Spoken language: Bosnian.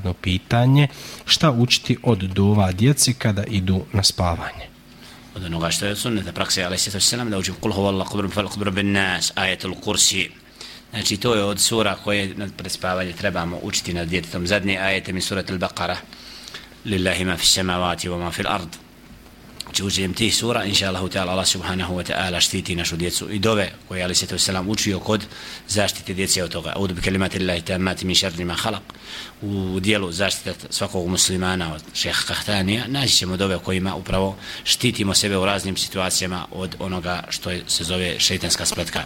naredno pitanje. Šta učiti od dova djeci kada idu na spavanje? Od onoga što je sunneta prakse, ali se to selam da učim kul huwa kubrum fal kubrum bin nas, ayatul kursi. Znači to je od sura koje pred spavanje trebamo učiti nad djetetom. Zadnji ajete mi surat al-Baqara. Lillahi ma fi samavati wa ma fi al-ard. Znači uđem tih sura, inša Allah, ta'ala, Allah subhanahu wa ta'ala štiti našu djecu i dove koje Ali Svetu Selam učio kod zaštite djece od toga. Udu bi kalimati Allahi tamati min šarni ma halak. U dijelu zaštite svakog muslimana od šeha Kahtanija naći ćemo dove kojima upravo štitimo sebe u raznim situacijama od onoga što se zove šeitanska spletka.